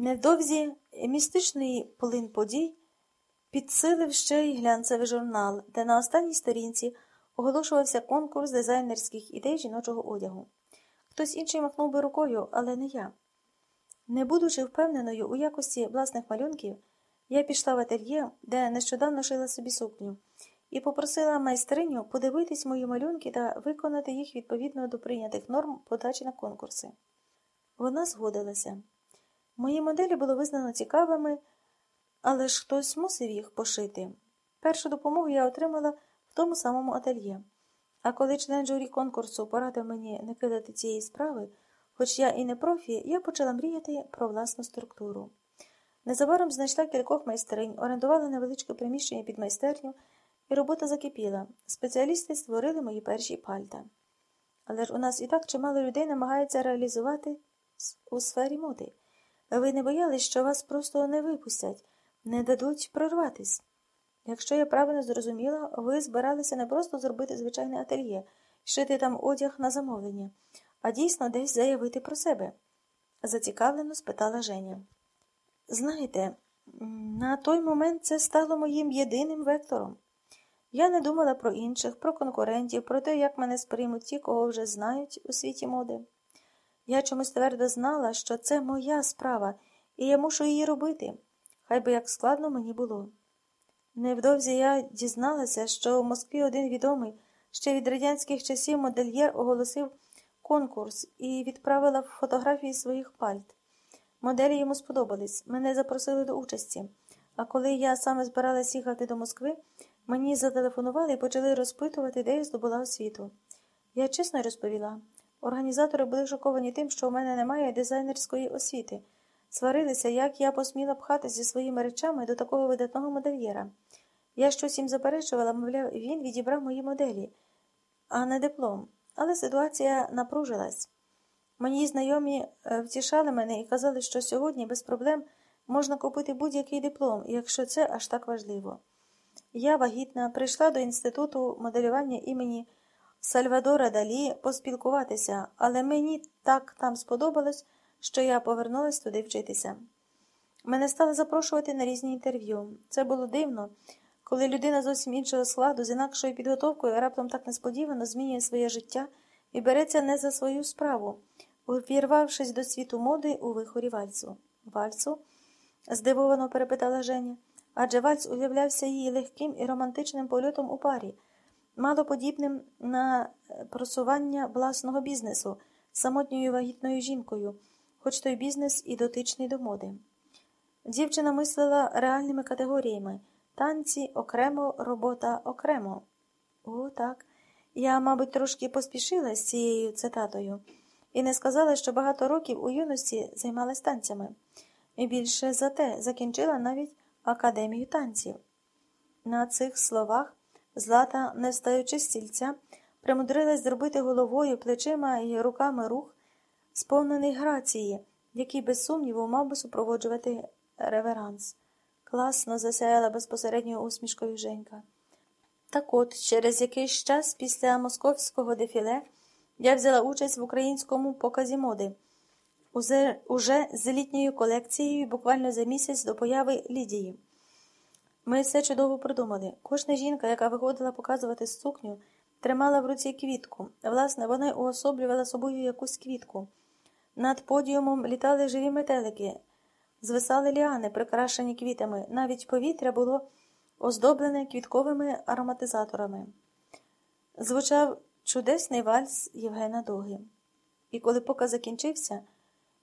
Невдовзі містичний плин подій підсилив ще й глянцевий журнал, де на останній сторінці оголошувався конкурс дизайнерських ідей жіночого одягу. Хтось інший махнув би рукою, але не я. Не будучи впевненою у якості власних малюнків, я пішла в ательє, де нещодавно шила собі сукню, і попросила майстриню подивитись мої малюнки та виконати їх відповідно до прийнятих норм подачі на конкурси. Вона згодилася. Мої моделі було визнано цікавими, але ж хтось мусив їх пошити. Першу допомогу я отримала в тому самому ательє. А коли член журі конкурсу порадив мені не кидати цієї справи, хоч я і не профі, я почала мріяти про власну структуру. Незабаром знайшла кількох майстеринь, орендувала невеличке приміщення під майстерню, і робота закипіла. Спеціалісти створили мої перші пальта. Але ж у нас і так чимало людей намагається реалізувати у сфері моди. Ви не боялись, що вас просто не випустять, не дадуть прорватись. Якщо я правильно зрозуміла, ви збиралися не просто зробити звичайне ательє, шити там одяг на замовлення, а дійсно десь заявити про себе, зацікавлено спитала Женя. Знаєте, на той момент це стало моїм єдиним вектором. Я не думала про інших, про конкурентів, про те, як мене сприймуть ті, кого вже знають у світі моди. Я чомусь твердо знала, що це моя справа, і я мушу її робити, хай би як складно мені було. Невдовзі я дізналася, що в Москві один відомий ще від радянських часів модельєр оголосив конкурс і відправила фотографії своїх пальт. Моделі йому сподобались, мене запросили до участі. А коли я саме збиралась їхати до Москви, мені зателефонували і почали розпитувати, де я здобула освіту. Я чесно розповіла. Організатори були шоковані тим, що у мене немає дизайнерської освіти. Сварилися, як я посміла пхати зі своїми речами до такого видатного модельєра. Я щось їм заперечувала, мовляв, він відібрав мої моделі, а не диплом. Але ситуація напружилась. Мої знайомі е, втішали мене і казали, що сьогодні без проблем можна купити будь-який диплом, якщо це аж так важливо. Я вагітна, прийшла до інституту моделювання імені Сальвадора Далі поспілкуватися, але мені так там сподобалось, що я повернулась туди вчитися. Мене стали запрошувати на різні інтерв'ю. Це було дивно, коли людина зовсім іншого складу з інакшою підготовкою раптом так несподівано змінює своє життя і береться не за свою справу, увірвавшись до світу моди у вихорі вальсу. Вальсу? здивовано перепитала Женя, адже вальс уявлявся її легким і романтичним польотом у парі мало подібним на е, просування власного бізнесу самотньою вагітною жінкою, хоч той бізнес і дотичний до моди. Дівчина мислила реальними категоріями танці окремо, робота окремо. О, так. Я, мабуть, трошки поспішила з цією цитатою і не сказала, що багато років у юності займалась танцями. І більше за те закінчила навіть академію танців. На цих словах Злата, не встаючи з стільця, примудрилась зробити головою, плечима і руками рух, сповнений грації, який, без сумніву, мав би супроводжувати реверанс. Класно засяяла безпосередньою усмішкою Женька. Так от, через якийсь час після московського дефіле я взяла участь в українському показі моди, уже з літньою колекцією буквально за місяць до появи Лідії. Ми все чудово продумали. Кожна жінка, яка виходила показувати сукню, тримала в руці квітку. Власне, вона уособлювала собою якусь квітку. Над подіумом літали живі метелики, звисали ліани, прикрашені квітами. Навіть повітря було оздоблене квітковими ароматизаторами. Звучав чудесний вальс Євгена Доги. І коли показ закінчився,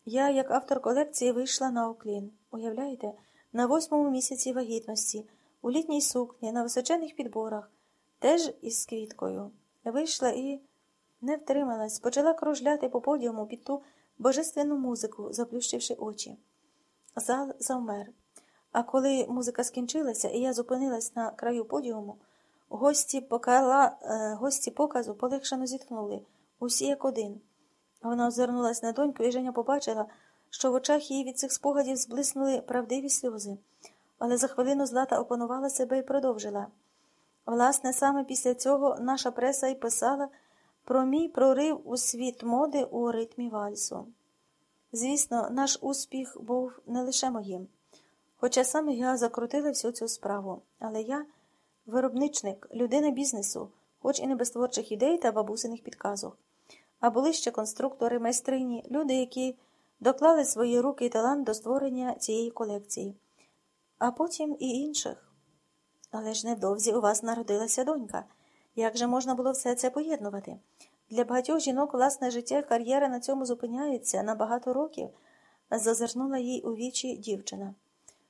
я, як автор колекції, вийшла на оклін. Уявляєте? На восьмому місяці вагітності, у літній сукні, на височених підборах, теж із квіткою. Вийшла і не втрималась, почала кружляти по подіуму під ту божественну музику, заплющивши очі. Зал завмер. А коли музика скінчилася, і я зупинилась на краю подіуму, гості покала, е, гості показу полегшено зітхнули, усі як один. Вона озирнулась на доньку, і Женя побачила що в очах її від цих спогадів зблиснули правдиві сльози, але за хвилину Злата опанувала себе і продовжила. Власне, саме після цього наша преса й писала про мій прорив у світ моди у ритмі вальсу. Звісно, наш успіх був не лише моїм. Хоча саме я закрутила всю цю справу. Але я виробничник, людина бізнесу, хоч і не без творчих ідей та бабусиних підказок. А були ще конструктори, майстрині, люди, які доклали свої руки і талант до створення цієї колекції, а потім і інших. Але ж невдовзі у вас народилася донька. Як же можна було все це поєднувати? Для багатьох жінок власне життя і кар'єра на цьому зупиняються на багато років, зазирнула їй у вічі дівчина.